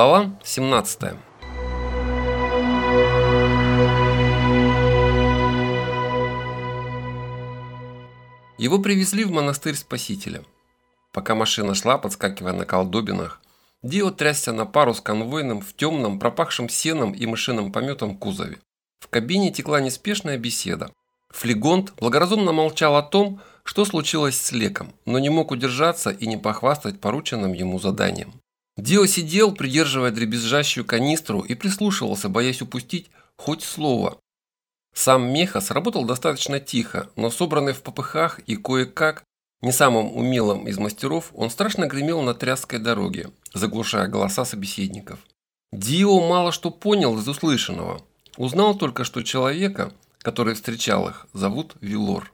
Глава 17 Его привезли в монастырь Спасителя. Пока машина шла, подскакивая на колдобинах, Дио трясся на пару с конвойным в темном, пропахшем сеном и мышиным пометом кузове. В кабине текла неспешная беседа. Флегонт благоразумно молчал о том, что случилось с Леком, но не мог удержаться и не похвастать порученным ему заданием. Дио сидел, придерживая дребезжащую канистру и прислушивался, боясь упустить хоть слово. Сам Мехас работал достаточно тихо, но собранный в попыхах и кое-как, не самым умелым из мастеров, он страшно гремел на тряской дороге, заглушая голоса собеседников. Дио мало что понял из услышанного. Узнал только, что человека, который встречал их, зовут Вилор.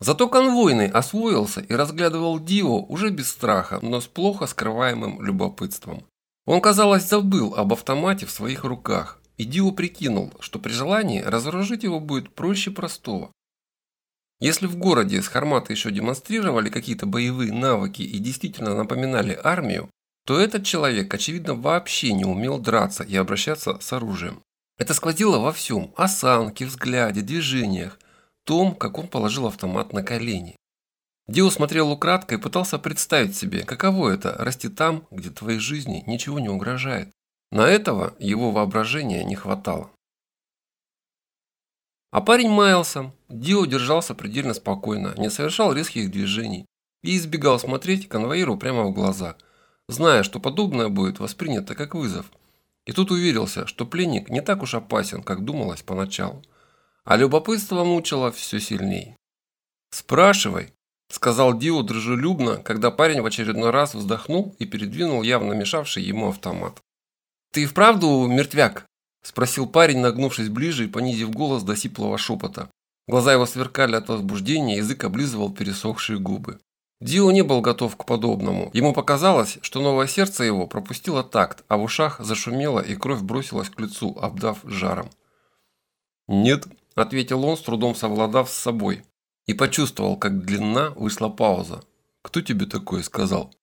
Зато конвойный освоился и разглядывал Дио уже без страха, но с плохо скрываемым любопытством. Он, казалось, забыл об автомате в своих руках, и Дио прикинул, что при желании разоружить его будет проще простого. Если в городе с Хармата еще демонстрировали какие-то боевые навыки и действительно напоминали армию, то этот человек, очевидно, вообще не умел драться и обращаться с оружием. Это сквозило во всем – осанке, взгляде, движениях, том, как он положил автомат на колени. Дио смотрел украдкой и пытался представить себе, каково это – расти там, где твоей жизни ничего не угрожает. На этого его воображения не хватало. А парень маялся. Дио держался предельно спокойно, не совершал резких движений и избегал смотреть конвоиру прямо в глаза, зная, что подобное будет воспринято как вызов. И тут уверился, что пленник не так уж опасен, как думалось поначалу а любопытство мучило все сильней. «Спрашивай», – сказал Дио дружелюбно, когда парень в очередной раз вздохнул и передвинул явно мешавший ему автомат. «Ты вправду мертвяк?» – спросил парень, нагнувшись ближе и понизив голос до сиплого шепота. Глаза его сверкали от возбуждения, язык облизывал пересохшие губы. Дио не был готов к подобному. Ему показалось, что новое сердце его пропустило такт, а в ушах зашумело и кровь бросилась к лицу, обдав жаром. «Нет», ответил он, с трудом совладав с собой. И почувствовал, как длинна вышла пауза. «Кто тебе такое сказал?»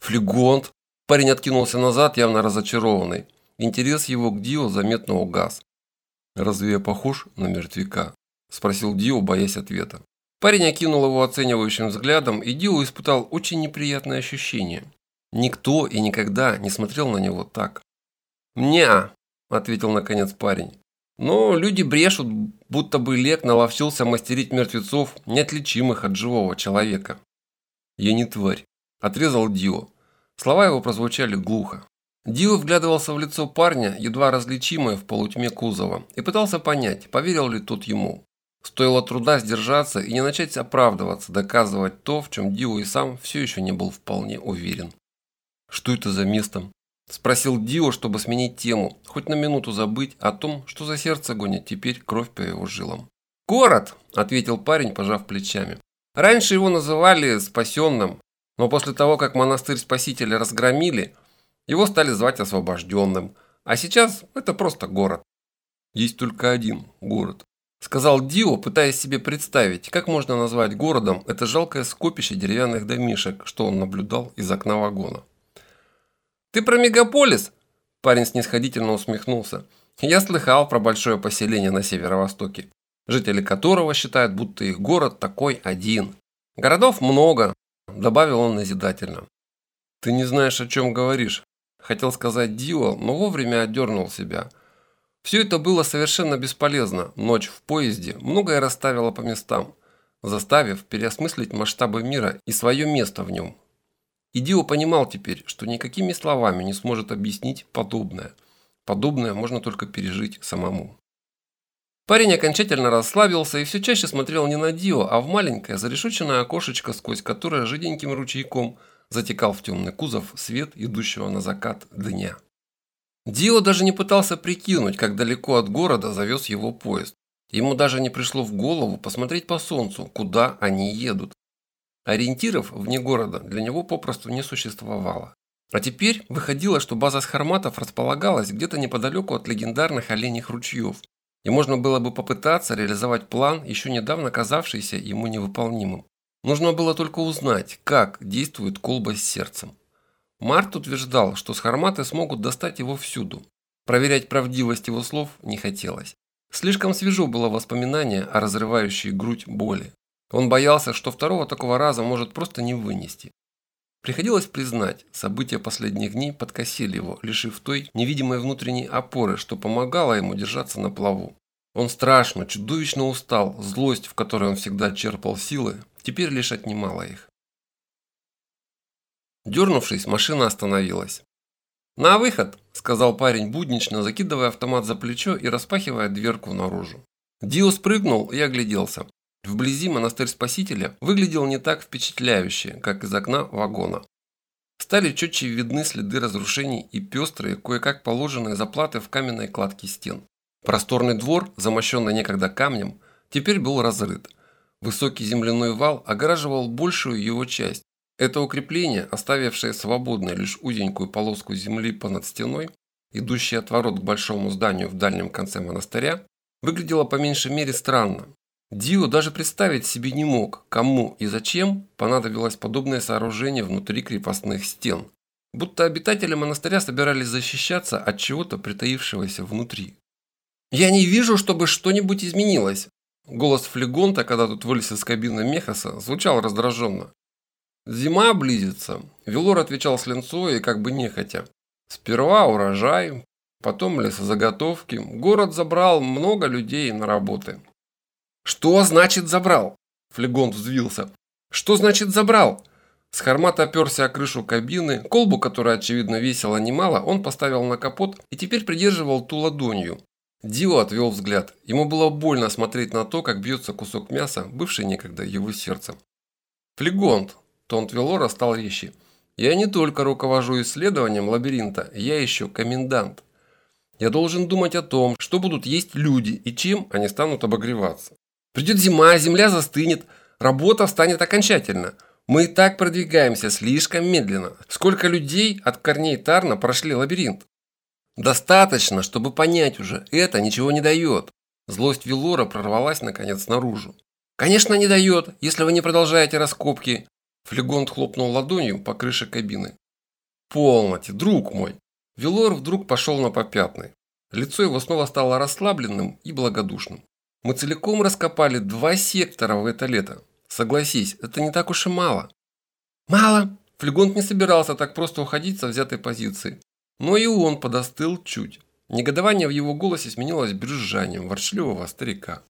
«Флегонт!» Парень откинулся назад, явно разочарованный. Интерес его к Дио заметно угас. «Разве я похож на мертвяка?» – спросил Дио, боясь ответа. Парень окинул его оценивающим взглядом, и Дио испытал очень неприятное ощущение. Никто и никогда не смотрел на него так. «Не-а», ответил наконец парень. Но люди брешут, будто бы Лек наловчился мастерить мертвецов, неотличимых от живого человека. «Я не тварь», – отрезал Дио. Слова его прозвучали глухо. Дио вглядывался в лицо парня, едва различимое в полутьме кузова, и пытался понять, поверил ли тот ему. Стоило труда сдержаться и не начать оправдываться, доказывать то, в чем Дио и сам все еще не был вполне уверен. «Что это за место?» Спросил Дио, чтобы сменить тему, хоть на минуту забыть о том, что за сердце гонит теперь кровь по его жилам. «Город!» – ответил парень, пожав плечами. «Раньше его называли спасенным, но после того, как монастырь Спасителя разгромили, его стали звать освобожденным. А сейчас это просто город». «Есть только один город», – сказал Дио, пытаясь себе представить, как можно назвать городом это жалкое скопище деревянных домишек, что он наблюдал из окна вагона. «Ты про мегаполис?» Парень снисходительно усмехнулся. «Я слыхал про большое поселение на северо-востоке, жители которого считают, будто их город такой один. Городов много», добавил он назидательно. «Ты не знаешь, о чем говоришь», хотел сказать Дио, но вовремя отдернул себя. Все это было совершенно бесполезно. Ночь в поезде многое расставила по местам, заставив переосмыслить масштабы мира и свое место в нем. И Дио понимал теперь, что никакими словами не сможет объяснить подобное. Подобное можно только пережить самому. Парень окончательно расслабился и все чаще смотрел не на Дио, а в маленькое зарешоченное окошечко, сквозь которое жиденьким ручейком затекал в темный кузов свет идущего на закат дня. Дио даже не пытался прикинуть, как далеко от города завез его поезд. Ему даже не пришло в голову посмотреть по солнцу, куда они едут. Ориентиров вне города для него попросту не существовало. А теперь выходило, что база схарматов располагалась где-то неподалеку от легендарных оленьих ручьев, и можно было бы попытаться реализовать план, еще недавно казавшийся ему невыполнимым. Нужно было только узнать, как действует колба с сердцем. Март утверждал, что схарматы смогут достать его всюду. Проверять правдивость его слов не хотелось. Слишком свежо было воспоминание о разрывающей грудь боли. Он боялся, что второго такого раза может просто не вынести. Приходилось признать, события последних дней подкосили его, лишив той невидимой внутренней опоры, что помогало ему держаться на плаву. Он страшно, чудовищно устал, злость, в которой он всегда черпал силы, теперь лишь отнимала их. Дернувшись, машина остановилась. «На выход!» – сказал парень буднично, закидывая автомат за плечо и распахивая дверку наружу. Дио спрыгнул и огляделся. Вблизи монастырь Спасителя выглядел не так впечатляюще, как из окна вагона. Стали четче видны следы разрушений и пестрые, кое-как положенные заплаты в каменной кладке стен. Просторный двор, замощенный некогда камнем, теперь был разрыт. Высокий земляной вал огораживал большую его часть. Это укрепление, оставившее свободной лишь узенькую полоску земли понад стеной, идущая от ворот к большому зданию в дальнем конце монастыря, выглядело по меньшей мере странно. Дио даже представить себе не мог, кому и зачем понадобилось подобное сооружение внутри крепостных стен. Будто обитатели монастыря собирались защищаться от чего-то притаившегося внутри. «Я не вижу, чтобы что-нибудь изменилось!» Голос флегонта, когда тут вылез из кабины Мехаса, звучал раздраженно. «Зима близится», – Велор отвечал с линцой и как бы нехотя. «Сперва урожай, потом лесозаготовки. Город забрал много людей на работы». «Что значит забрал?» Флегонт взвился. «Что значит забрал?» Схармат оперся о крышу кабины, колбу, которая, очевидно, весила немало, он поставил на капот и теперь придерживал ту ладонью. Дио отвел взгляд. Ему было больно смотреть на то, как бьется кусок мяса, бывший некогда его сердцем. «Флегонт!» – тон Твелора стал резче. «Я не только руковожу исследованием лабиринта, я еще комендант. Я должен думать о том, что будут есть люди и чем они станут обогреваться. Придет зима, земля застынет, работа встанет окончательно. Мы и так продвигаемся слишком медленно. Сколько людей от корней Тарна прошли лабиринт? Достаточно, чтобы понять уже, это ничего не дает. Злость Вилора прорвалась наконец наружу. Конечно, не дает, если вы не продолжаете раскопки. Флегонт хлопнул ладонью по крыше кабины. Полноте, друг мой. Вилор вдруг пошел на попятный. Лицо его снова стало расслабленным и благодушным. Мы целиком раскопали два сектора в это лето. Согласись, это не так уж и мало. Мало. Флегонт не собирался так просто уходить со взятой позиции. Но и он подостыл чуть. Негодование в его голосе сменилось брюзжанием ворчливого старика.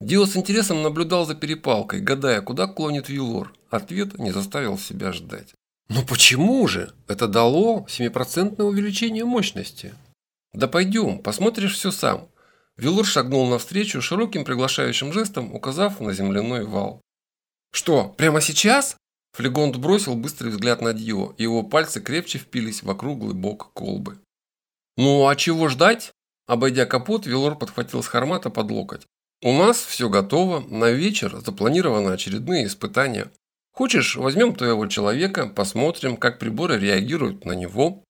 Дио с интересом наблюдал за перепалкой, гадая, куда клонит Вилор. Ответ не заставил себя ждать. «Но почему же? Это дало 7% увеличение мощности». «Да пойдем, посмотришь все сам. Вилур шагнул навстречу широким приглашающим жестом, указав на земляной вал. «Что, прямо сейчас?» Флегонт бросил быстрый взгляд на Дио, и его пальцы крепче впились в округлый бок колбы. «Ну, а чего ждать?» Обойдя капот, Вилор подхватил с хармата под локоть. «У нас все готово, на вечер запланированы очередные испытания. Хочешь, возьмем твоего человека, посмотрим, как приборы реагируют на него?»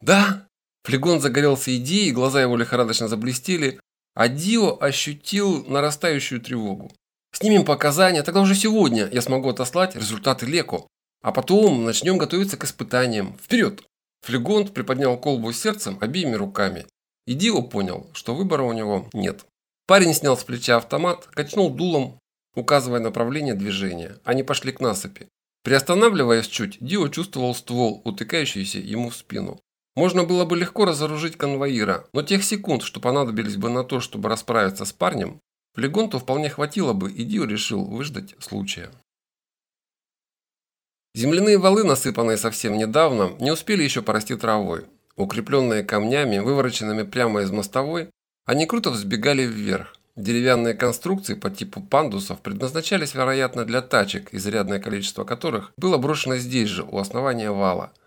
«Да!» Флегон загорелся идеей, глаза его лихорадочно заблестели, а Дио ощутил нарастающую тревогу. Снимем показания, тогда уже сегодня я смогу отослать результаты Леко. А потом начнем готовиться к испытаниям. Вперед! Флегонт приподнял колбу сердцем обеими руками. И Дио понял, что выбора у него нет. Парень снял с плеча автомат, качнул дулом, указывая направление движения. Они пошли к насыпи. Приостанавливаясь чуть, Дио чувствовал ствол, утыкающийся ему в спину. Можно было бы легко разоружить конвоира, но тех секунд, что понадобились бы на то, чтобы расправиться с парнем, Флегонту вполне хватило бы, и Дио решил выждать случая. Земляные валы, насыпанные совсем недавно, не успели еще порасти травой. Укрепленные камнями, вывороченными прямо из мостовой, они круто взбегали вверх. Деревянные конструкции по типу пандусов предназначались, вероятно, для тачек, изрядное количество которых было брошено здесь же, у основания вала –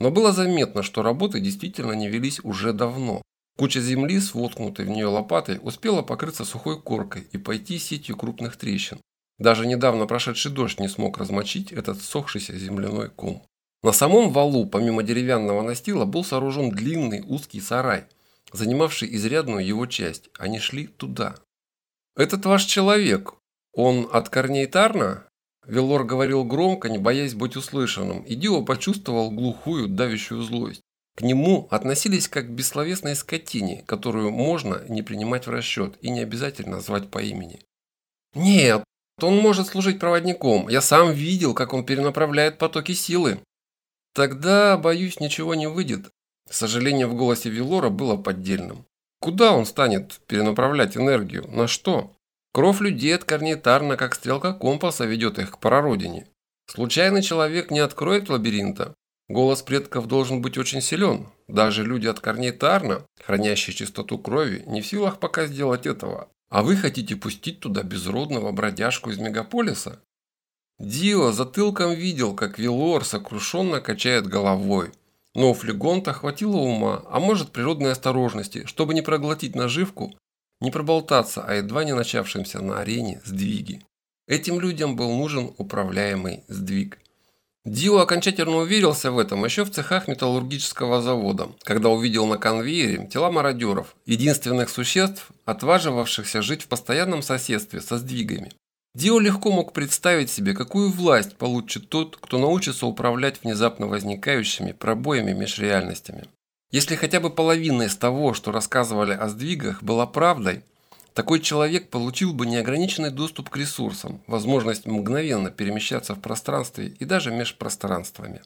но было заметно, что работы действительно не велись уже давно. Куча земли с в нее лопатой успела покрыться сухой коркой и пойти сетью крупных трещин. Даже недавно прошедший дождь не смог размочить этот сохшийся земляной ком. На самом валу, помимо деревянного настила, был сооружен длинный узкий сарай, занимавший изрядную его часть. Они шли туда. «Этот ваш человек, он от корней Тарна?» Велор говорил громко, не боясь быть услышанным, и Дио почувствовал глухую, давящую злость. К нему относились как к бессловесной скотине, которую можно не принимать в расчет и не обязательно звать по имени. «Нет, он может служить проводником. Я сам видел, как он перенаправляет потоки силы». «Тогда, боюсь, ничего не выйдет». Сожаление в голосе Велора было поддельным. Куда он станет перенаправлять энергию? На что? Кровь людей Тарна, как стрелка компаса, ведет их к прародине. Случайный человек не откроет лабиринта. Голос предков должен быть очень силен. Даже люди от корней Тарна, хранящие чистоту крови, не в силах пока сделать этого. А вы хотите пустить туда безродного бродяжку из мегаполиса? Дио затылком видел, как Вилор сокрушенно качает головой. Но у Флегонта хватило ума, а может природной осторожности, чтобы не проглотить наживку, не проболтаться о едва не начавшемся на арене сдвиге. Этим людям был нужен управляемый сдвиг. Дио окончательно уверился в этом еще в цехах металлургического завода, когда увидел на конвейере тела мародеров, единственных существ, отваживавшихся жить в постоянном соседстве со сдвигами. Дио легко мог представить себе, какую власть получит тот, кто научится управлять внезапно возникающими пробоями меж реальностями. Если хотя бы половина из того, что рассказывали о сдвигах, была правдой, такой человек получил бы неограниченный доступ к ресурсам, возможность мгновенно перемещаться в пространстве и даже межпространствами.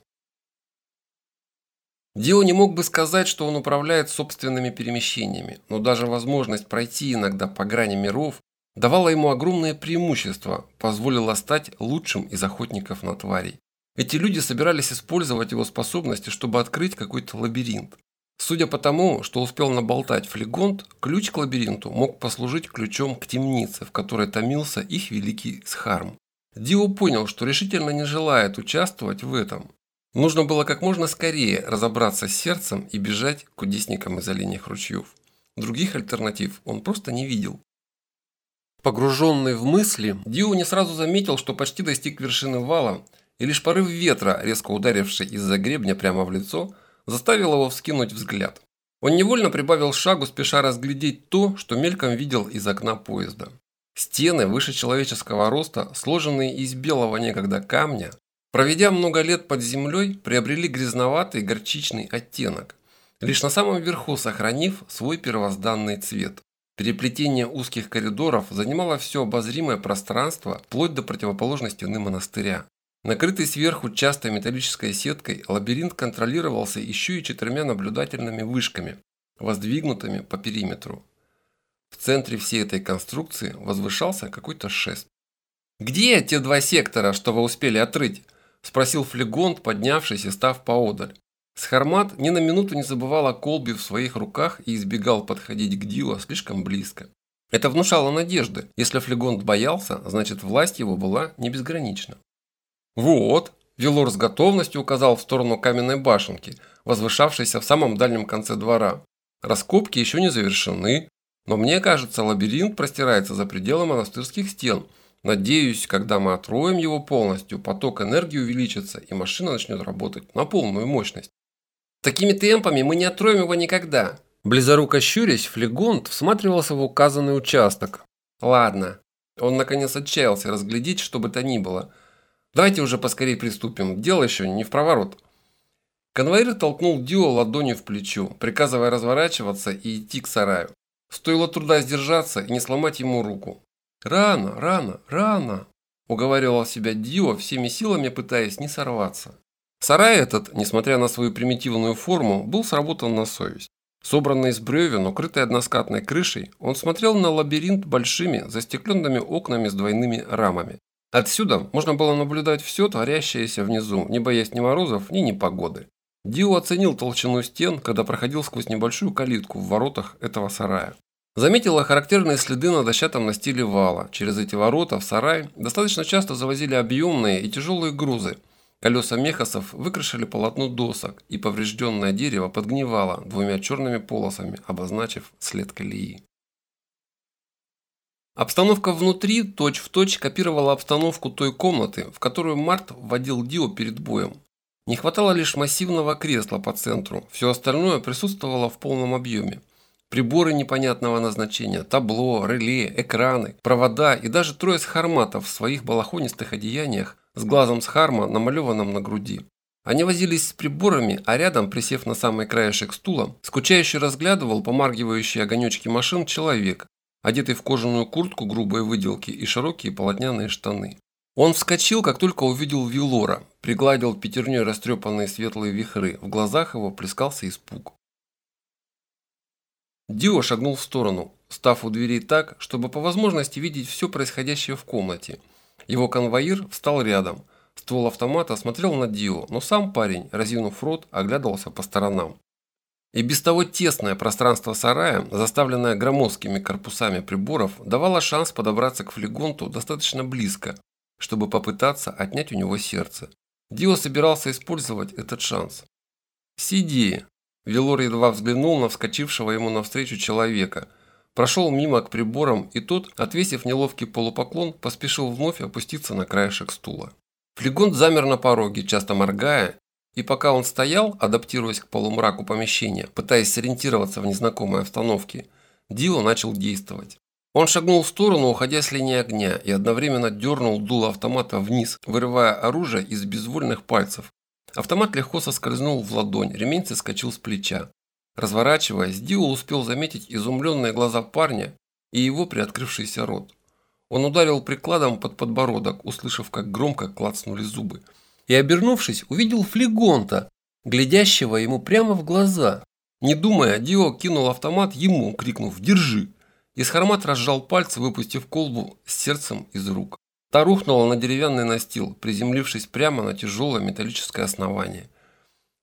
Дио не мог бы сказать, что он управляет собственными перемещениями, но даже возможность пройти иногда по грани миров давала ему огромное преимущество, позволила стать лучшим из охотников на тварей. Эти люди собирались использовать его способности, чтобы открыть какой-то лабиринт. Судя по тому, что успел наболтать флегонт, ключ к лабиринту мог послужить ключом к темнице, в которой томился их великий Схарм. Дио понял, что решительно не желает участвовать в этом. Нужно было как можно скорее разобраться с сердцем и бежать к кудесникам из оленьих ручьев. Других альтернатив он просто не видел. Погруженный в мысли, Дио не сразу заметил, что почти достиг вершины вала, и лишь порыв ветра, резко ударивший из-за гребня прямо в лицо, заставил его вскинуть взгляд. Он невольно прибавил шагу, спеша разглядеть то, что мельком видел из окна поезда. Стены выше человеческого роста, сложенные из белого некогда камня, проведя много лет под землей, приобрели грязноватый горчичный оттенок, лишь на самом верху сохранив свой первозданный цвет. Переплетение узких коридоров занимало все обозримое пространство, вплоть до противоположной стены монастыря. Накрытый сверху частой металлической сеткой, лабиринт контролировался еще и четырьмя наблюдательными вышками, воздвигнутыми по периметру. В центре всей этой конструкции возвышался какой-то шест. «Где те два сектора, что вы успели отрыть?» – спросил Флегонт, поднявшись и став поодаль. Схармат ни на минуту не забывал о колбе в своих руках и избегал подходить к Дио слишком близко. Это внушало надежды. Если Флегонт боялся, значит власть его была не безгранична. «Вот!» – Велор с готовностью указал в сторону каменной башенки, возвышавшейся в самом дальнем конце двора. Раскопки еще не завершены, но мне кажется, лабиринт простирается за пределы монастырских стен. Надеюсь, когда мы отроем его полностью, поток энергии увеличится и машина начнет работать на полную мощность. Такими темпами мы не отроем его никогда. Близоруко щурясь, флегонт всматривался в указанный участок. Ладно. Он наконец отчаялся разглядеть, что бы то ни было. Давайте уже поскорее приступим. Дело еще не в проворот. Конвоир толкнул Дио ладонью в плечо, приказывая разворачиваться и идти к сараю. Стоило труда сдержаться и не сломать ему руку. «Рано, рано, рано!» – уговаривал себя Дио, всеми силами пытаясь не сорваться. Сарай этот, несмотря на свою примитивную форму, был сработан на совесть. Собранный из бревен, укрытый односкатной крышей, он смотрел на лабиринт большими, застекленными окнами с двойными рамами. Отсюда можно было наблюдать все творящееся внизу, не боясь ни морозов, ни непогоды. Дио оценил толщину стен, когда проходил сквозь небольшую калитку в воротах этого сарая. Заметила характерные следы на дощатом настиле вала. Через эти ворота в сарай достаточно часто завозили объемные и тяжелые грузы – Колеса мехасов выкрашили полотно досок, и поврежденное дерево подгнивало двумя черными полосами, обозначив след колеи. Обстановка внутри точь-в-точь точь копировала обстановку той комнаты, в которую Март вводил Дио перед боем. Не хватало лишь массивного кресла по центру, все остальное присутствовало в полном объеме. Приборы непонятного назначения, табло, реле, экраны, провода и даже трое схарматов в своих балахонистых одеяниях с глазом схарма, намалеванным на груди. Они возились с приборами, а рядом, присев на самый краешек стула, скучающе разглядывал помаргивающие огонечки машин человек, одетый в кожаную куртку грубой выделки и широкие полотняные штаны. Он вскочил, как только увидел Вилора, пригладил пятерней растрепанные светлые вихры, в глазах его плескался испуг. Дио шагнул в сторону, став у дверей так, чтобы по возможности видеть все происходящее в комнате. Его конвоир встал рядом. Ствол автомата смотрел на Дио, но сам парень, разинув рот, оглядывался по сторонам. И без того тесное пространство сарая, заставленное громоздкими корпусами приборов, давало шанс подобраться к флегонту достаточно близко, чтобы попытаться отнять у него сердце. Дио собирался использовать этот шанс. «Сиди!» Велор едва взглянул на вскочившего ему навстречу человека, прошел мимо к приборам, и тот, отвесив неловкий полупоклон, поспешил вновь опуститься на краешек стула. Флегонт замер на пороге, часто моргая, и пока он стоял, адаптируясь к полумраку помещения, пытаясь сориентироваться в незнакомой обстановке, Дио начал действовать. Он шагнул в сторону, уходя с линии огня, и одновременно дернул дуло автомата вниз, вырывая оружие из безвольных пальцев. Автомат легко соскользнул в ладонь, ремень соскочил с плеча. Разворачиваясь, Дио успел заметить изумленные глаза парня и его приоткрывшийся рот. Он ударил прикладом под подбородок, услышав, как громко клацнули зубы. И, обернувшись, увидел флегонта, глядящего ему прямо в глаза. Не думая, Дио кинул автомат ему, крикнув «Держи!». Исхармат разжал пальцы, выпустив колбу с сердцем из рук. Та рухнула на деревянный настил, приземлившись прямо на тяжелое металлическое основание.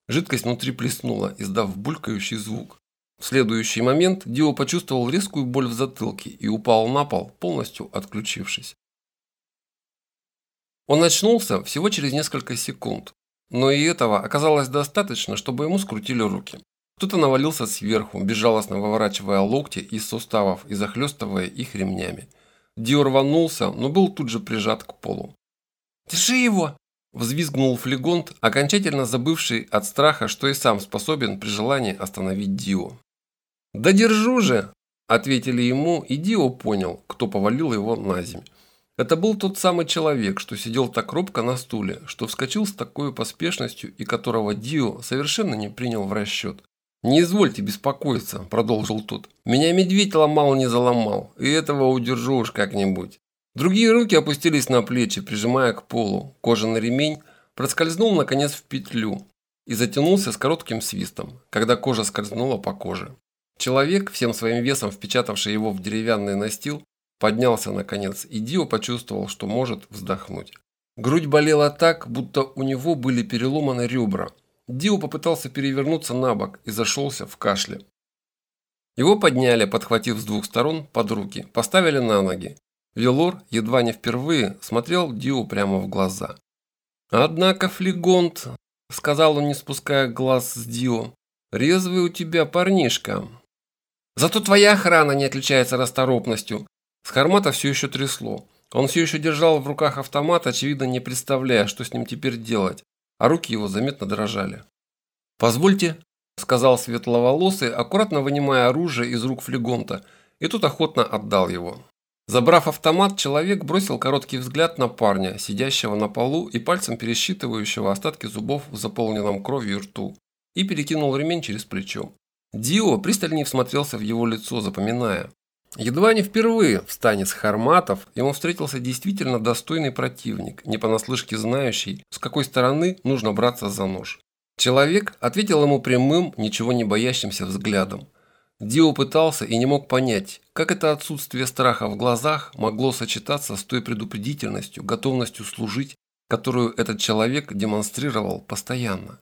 Жидкость внутри плеснула, издав булькающий звук. В следующий момент Дио почувствовал резкую боль в затылке и упал на пол, полностью отключившись. Он очнулся всего через несколько секунд, но и этого оказалось достаточно, чтобы ему скрутили руки. Кто-то навалился сверху, безжалостно выворачивая локти из суставов и захлестывая их ремнями. Дио рванулся, но был тут же прижат к полу. «Держи его!» – взвизгнул флегонт, окончательно забывший от страха, что и сам способен при желании остановить Дио. «Да держу же!» – ответили ему, и Дио понял, кто повалил его на землю. Это был тот самый человек, что сидел так робко на стуле, что вскочил с такой поспешностью и которого Дио совершенно не принял в расчет. «Не извольте беспокоиться», – продолжил тот. «Меня медведь ломал не заломал, и этого удержу уж как-нибудь». Другие руки опустились на плечи, прижимая к полу. Кожаный ремень проскользнул наконец в петлю и затянулся с коротким свистом, когда кожа скользнула по коже. Человек, всем своим весом впечатавший его в деревянный настил, поднялся наконец, и Дио почувствовал, что может вздохнуть. Грудь болела так, будто у него были переломаны ребра, Дио попытался перевернуться на бок и зашелся в кашле. Его подняли, подхватив с двух сторон под руки, поставили на ноги. Велор, едва не впервые, смотрел Дио прямо в глаза. «Однако, Флегонт», – сказал он, не спуская глаз с Дио, – «резвый у тебя парнишка». «Зато твоя охрана не отличается расторопностью». С Хармата все еще трясло. Он все еще держал в руках автомат, очевидно не представляя, что с ним теперь делать а руки его заметно дрожали. «Позвольте», – сказал светловолосый, аккуратно вынимая оружие из рук флегонта, и тут охотно отдал его. Забрав автомат, человек бросил короткий взгляд на парня, сидящего на полу и пальцем пересчитывающего остатки зубов в заполненном кровью рту, и перекинул ремень через плечо. Дио пристальнее всмотрелся в его лицо, запоминая. Едва не впервые в стане с Харматов ему встретился действительно достойный противник, не понаслышке знающий, с какой стороны нужно браться за нож. Человек ответил ему прямым, ничего не боящимся взглядом. Дио пытался и не мог понять, как это отсутствие страха в глазах могло сочетаться с той предупредительностью, готовностью служить, которую этот человек демонстрировал постоянно.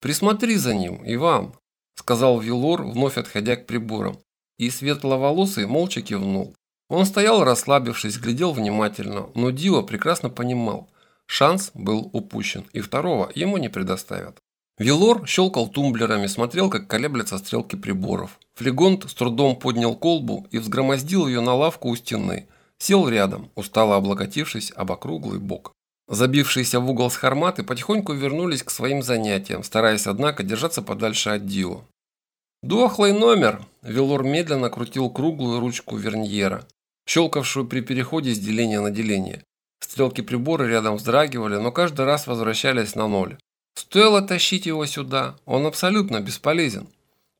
«Присмотри за ним, Иван», – сказал Вилор, вновь отходя к приборам и светловолосый молча кивнул. Он стоял расслабившись, глядел внимательно, но Дио прекрасно понимал, шанс был упущен, и второго ему не предоставят. Вилор щелкал тумблерами, смотрел, как колеблятся стрелки приборов. Флегонт с трудом поднял колбу и взгромоздил ее на лавку у стены. Сел рядом, устало облокотившись об округлый бок. Забившиеся в угол с харматы потихоньку вернулись к своим занятиям, стараясь, однако, держаться подальше от Дио. Дохлый номер. Велор медленно крутил круглую ручку верньера, щелкавшую при переходе с деления на деление. Стрелки прибора рядом вздрагивали, но каждый раз возвращались на ноль. Стоило тащить его сюда, он абсолютно бесполезен.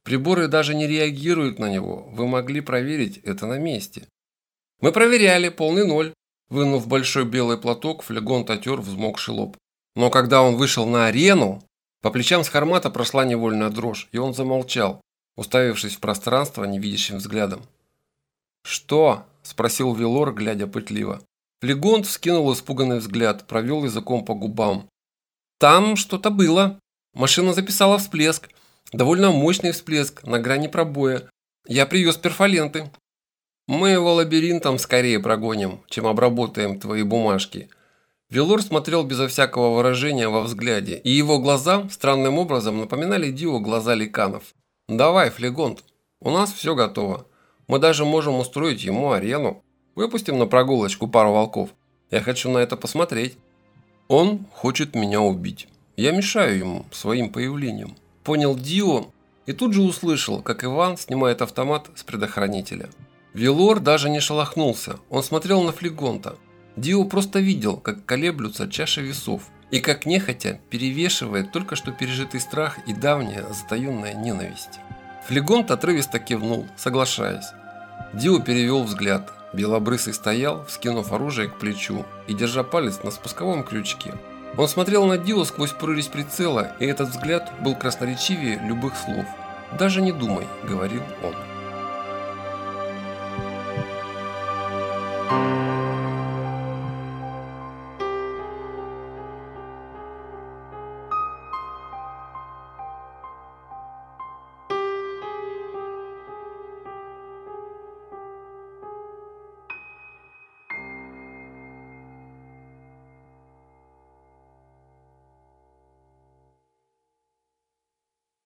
Приборы даже не реагируют на него, вы могли проверить это на месте. Мы проверяли, полный ноль. Вынув большой белый платок, флегон отер взмокший лоб. Но когда он вышел на арену, по плечам с Хармата прошла невольная дрожь, и он замолчал, уставившись в пространство невидящим взглядом. «Что?» – спросил Велор, глядя пытливо. Флегонт вскинул испуганный взгляд, провел языком по губам. «Там что-то было. Машина записала всплеск. Довольно мощный всплеск, на грани пробоя. Я привез перфоленты. Мы его лабиринтом скорее прогоним, чем обработаем твои бумажки». Велор смотрел безо всякого выражения во взгляде, и его глаза странным образом напоминали Дио глаза ликанов. «Давай, Флегонт, у нас все готово. Мы даже можем устроить ему арену. Выпустим на прогулочку пару волков. Я хочу на это посмотреть. Он хочет меня убить. Я мешаю ему своим появлением». Понял Дио и тут же услышал, как Иван снимает автомат с предохранителя. Велор даже не шелохнулся, он смотрел на Флегонта. Дио просто видел, как колеблются чаши весов, и как нехотя перевешивает только что пережитый страх и давняя затаенная ненависть. Флегонт отрывисто кивнул, соглашаясь. Дио перевел взгляд. Белобрысый стоял, вскинув оружие к плечу и держа палец на спусковом крючке. Он смотрел на Дио сквозь прорезь прицела, и этот взгляд был красноречивее любых слов. «Даже не думай», — говорил он.